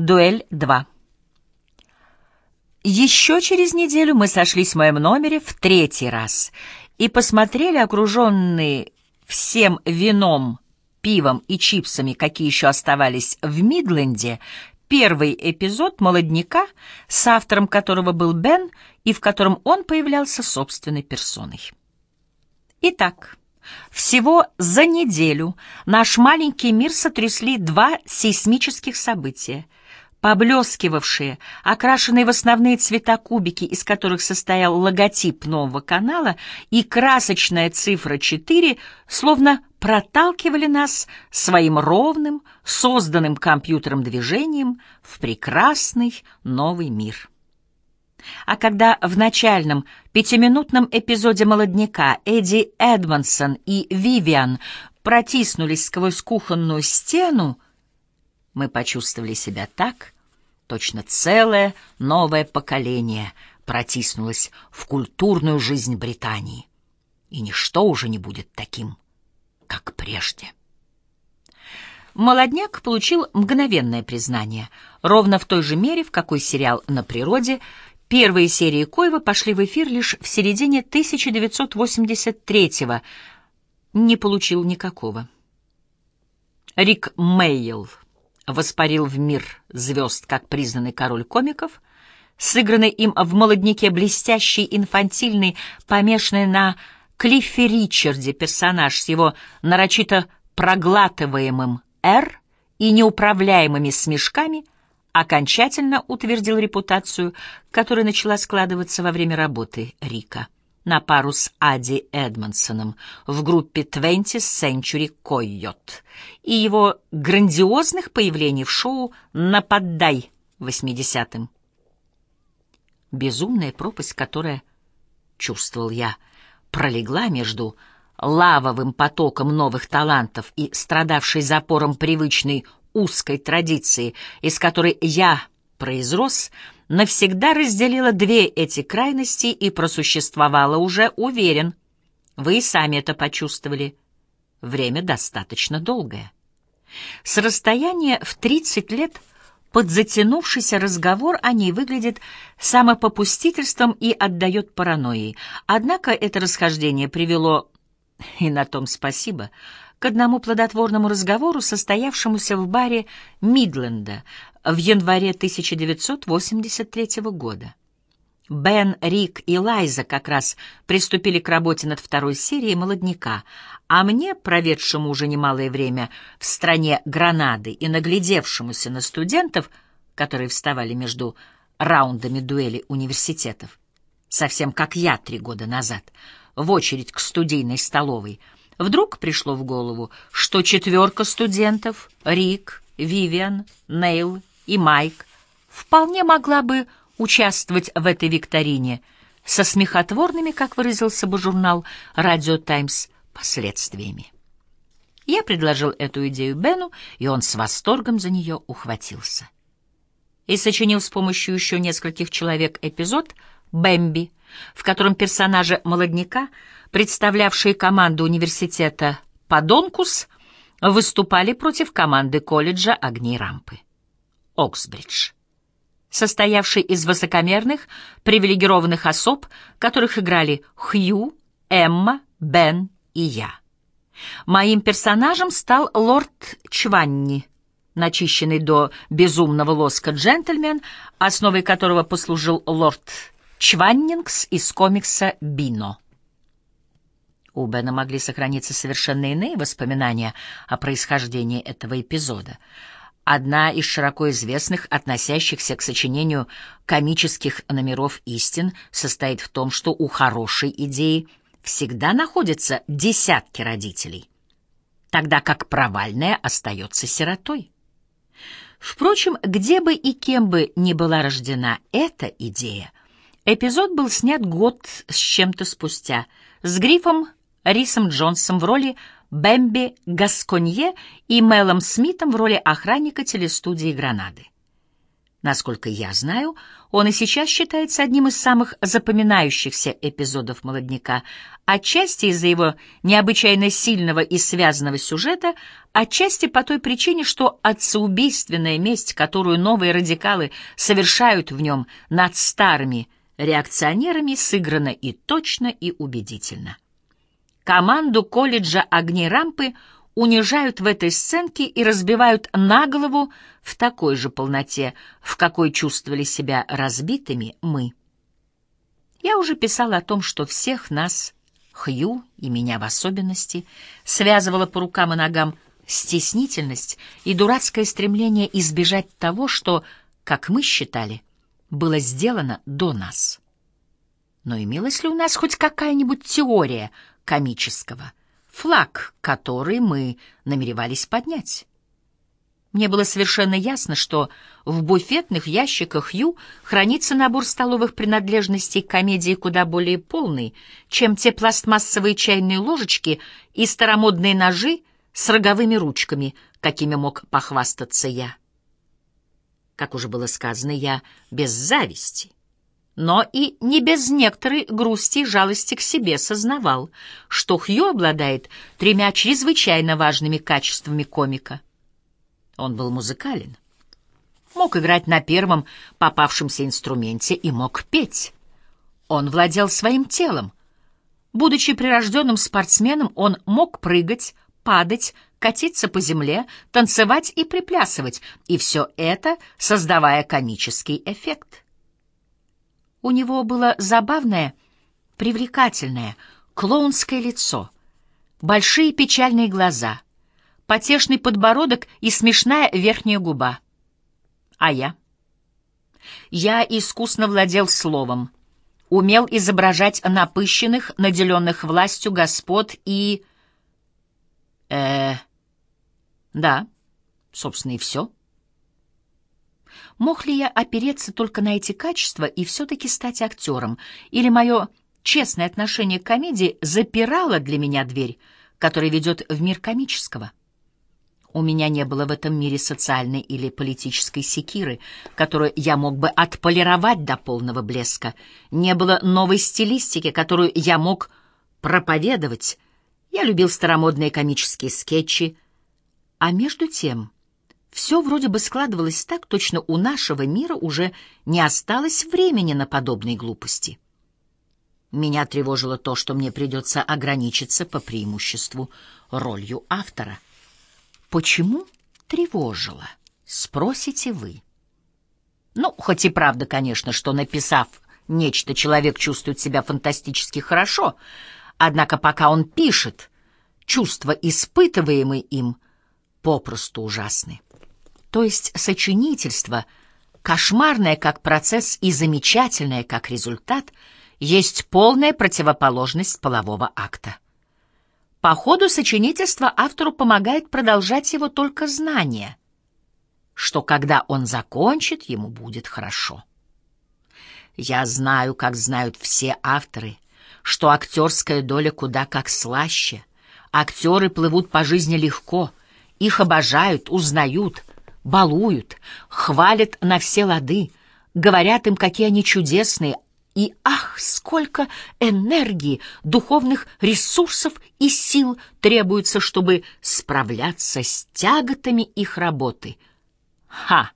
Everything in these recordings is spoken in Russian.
Дуэль 2. Еще через неделю мы сошлись в моем номере в третий раз и посмотрели, окруженные всем вином, пивом и чипсами, какие еще оставались в Мидленде, первый эпизод «Молодняка», с автором которого был Бен и в котором он появлялся собственной персоной. Итак, всего за неделю наш маленький мир сотрясли два сейсмических события — Поблескивавшие, окрашенные в основные цвета кубики, из которых состоял логотип нового канала, и красочная цифра 4 словно проталкивали нас своим ровным, созданным компьютером движением в прекрасный новый мир. А когда в начальном пятиминутном эпизоде «Молодняка» Эдди Эдмонсон и Вивиан протиснулись сквозь кухонную стену, мы почувствовали себя так, точно целое новое поколение протиснулось в культурную жизнь Британии, и ничто уже не будет таким, как прежде. «Молодняк» получил мгновенное признание, ровно в той же мере, в какой сериал «На природе» первые серии Коева пошли в эфир лишь в середине 1983-го, не получил никакого. Рик Мейл воспарил в мир звезд как признанный король комиков, сыгранный им в «Молодняке» блестящий, инфантильный, помешанный на Клиффе Ричарде персонаж с его нарочито проглатываемым «Р» и неуправляемыми смешками окончательно утвердил репутацию, которая начала складываться во время работы Рика на пару с Ади Эдмонсоном в группе 20th Century Coyote и его грандиозных появлений в шоу «Нападай» 80-м. Безумная пропасть, которая, чувствовал я, пролегла между лавовым потоком новых талантов и страдавшей запором привычной узкой традиции, из которой я произрос, навсегда разделила две эти крайности и просуществовала уже, уверен. Вы и сами это почувствовали. Время достаточно долгое. С расстояния в 30 лет подзатянувшийся разговор о ней выглядит самопопустительством и отдает паранойей. Однако это расхождение привело, и на том спасибо, к одному плодотворному разговору, состоявшемуся в баре Мидленда в январе 1983 года. Бен, Рик и Лайза как раз приступили к работе над второй серией «Молодняка», а мне, проведшему уже немалое время в стране Гранады и наглядевшемуся на студентов, которые вставали между раундами дуэли университетов, совсем как я три года назад, в очередь к студийной столовой, вдруг пришло в голову, что четверка студентов — Рик, Вивиан, Нейл и Майк вполне могла бы участвовать в этой викторине со смехотворными, как выразился бы журнал «Радио Таймс», последствиями. Я предложил эту идею Бену, и он с восторгом за нее ухватился. И сочинил с помощью еще нескольких человек эпизод «Бэмби», в котором персонажи молодняка, представлявшие команду университета «Подонкус», выступали против команды колледжа «Огни рампы». Оксбридж состоявший из высокомерных, привилегированных особ, которых играли Хью, Эмма, Бен и я. Моим персонажем стал лорд Чванни, начищенный до безумного лоска джентльмен, основой которого послужил лорд Чваннингс из комикса «Бино». У Бена могли сохраниться совершенно иные воспоминания о происхождении этого эпизода — Одна из широко известных, относящихся к сочинению комических номеров истин, состоит в том, что у хорошей идеи всегда находятся десятки родителей, тогда как провальная остается сиротой. Впрочем, где бы и кем бы ни была рождена эта идея, эпизод был снят год с чем-то спустя, с грифом Рисом Джонсом в роли Бэмби Гасконье и Мелом Смитом в роли охранника телестудии «Гранады». Насколько я знаю, он и сейчас считается одним из самых запоминающихся эпизодов «Молодняка», отчасти из-за его необычайно сильного и связанного сюжета, отчасти по той причине, что отцеубийственная месть, которую новые радикалы совершают в нем над старыми реакционерами, сыграна и точно, и убедительно. Команду колледжа «Огни рампы» унижают в этой сценке и разбивают на голову в такой же полноте, в какой чувствовали себя разбитыми мы. Я уже писала о том, что всех нас, Хью и меня в особенности, связывала по рукам и ногам стеснительность и дурацкое стремление избежать того, что, как мы считали, было сделано до нас. Но имелась ли у нас хоть какая-нибудь теория комического, флаг, который мы намеревались поднять? Мне было совершенно ясно, что в буфетных ящиках Ю хранится набор столовых принадлежностей комедии куда более полный, чем те пластмассовые чайные ложечки и старомодные ножи с роговыми ручками, какими мог похвастаться я. Как уже было сказано, я без зависти, но и не без некоторой грусти и жалости к себе сознавал, что Хью обладает тремя чрезвычайно важными качествами комика — он был музыкален. Мог играть на первом попавшемся инструменте и мог петь. Он владел своим телом. Будучи прирожденным спортсменом, он мог прыгать, падать, катиться по земле, танцевать и приплясывать, и все это создавая комический эффект. У него было забавное, привлекательное, клоунское лицо, большие печальные глаза — потешный подбородок и смешная верхняя губа. А я? Я искусно владел словом, умел изображать напыщенных, наделенных властью господ и... э Да, собственно, и все. Мог ли я опереться только на эти качества и все-таки стать актером? Или мое честное отношение к комедии запирало для меня дверь, которая ведет в мир комического? У меня не было в этом мире социальной или политической секиры, которую я мог бы отполировать до полного блеска. Не было новой стилистики, которую я мог проповедовать. Я любил старомодные комические скетчи. А между тем, все вроде бы складывалось так, точно у нашего мира уже не осталось времени на подобные глупости. Меня тревожило то, что мне придется ограничиться по преимуществу ролью автора — Почему тревожило? Спросите вы. Ну, хоть и правда, конечно, что, написав нечто, человек чувствует себя фантастически хорошо, однако пока он пишет, чувства, испытываемые им, попросту ужасны. То есть сочинительство, кошмарное как процесс и замечательное как результат, есть полная противоположность полового акта. По ходу сочинительства автору помогает продолжать его только знание, что когда он закончит, ему будет хорошо. Я знаю, как знают все авторы, что актерская доля куда как слаще. Актеры плывут по жизни легко, их обожают, узнают, балуют, хвалят на все лады, говорят им, какие они чудесные, и ах, сколько энергии, духовных ресурсов и сил требуется, чтобы справляться с тяготами их работы. Ха!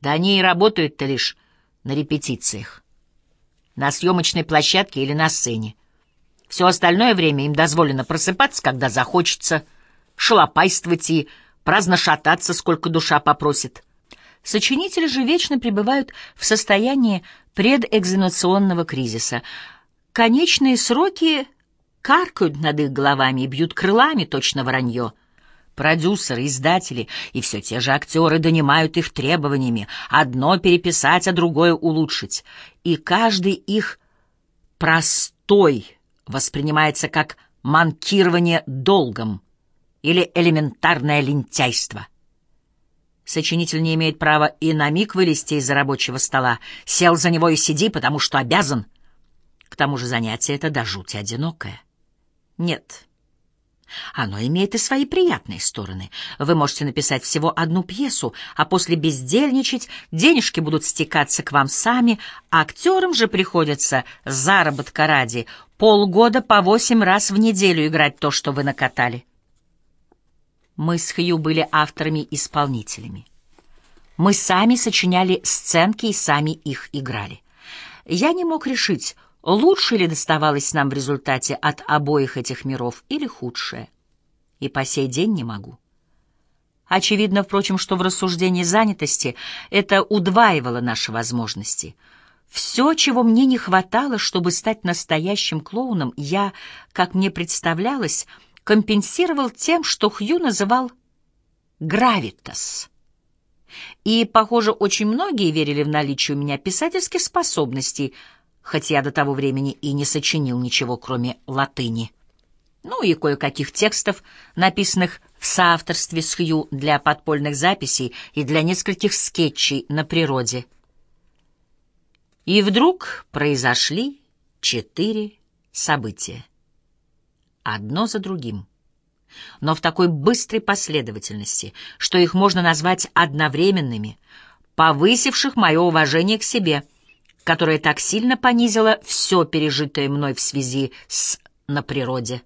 Да они и работают-то лишь на репетициях. На съемочной площадке или на сцене. Все остальное время им дозволено просыпаться, когда захочется, шалопайствовать и праздно шататься, сколько душа попросит. Сочинители же вечно пребывают в состоянии предэкзаменационного кризиса. Конечные сроки каркают над их головами и бьют крылами точно воронье. Продюсеры, издатели и все те же актеры донимают их требованиями одно переписать, а другое улучшить. И каждый их простой воспринимается как манкирование долгом или элементарное лентяйство. Сочинитель не имеет права и на миг вылезти из-за рабочего стола. Сел за него и сиди, потому что обязан. К тому же занятие это до жути одинокое. Нет. Оно имеет и свои приятные стороны. Вы можете написать всего одну пьесу, а после бездельничать, денежки будут стекаться к вам сами, а актерам же приходится заработка ради полгода по восемь раз в неделю играть то, что вы накатали. Мы с Хью были авторами-исполнителями. Мы сами сочиняли сценки и сами их играли. Я не мог решить, лучше ли доставалось нам в результате от обоих этих миров или худшее. И по сей день не могу. Очевидно, впрочем, что в рассуждении занятости это удваивало наши возможности. Все, чего мне не хватало, чтобы стать настоящим клоуном, я, как мне представлялось, компенсировал тем, что Хью называл «гравитас». И, похоже, очень многие верили в наличие у меня писательских способностей, хоть я до того времени и не сочинил ничего, кроме латыни. Ну и кое-каких текстов, написанных в соавторстве с Хью для подпольных записей и для нескольких скетчей на природе. И вдруг произошли четыре события. Одно за другим но в такой быстрой последовательности, что их можно назвать одновременными, повысивших мое уважение к себе, которое так сильно понизило все пережитое мной в связи с «на природе».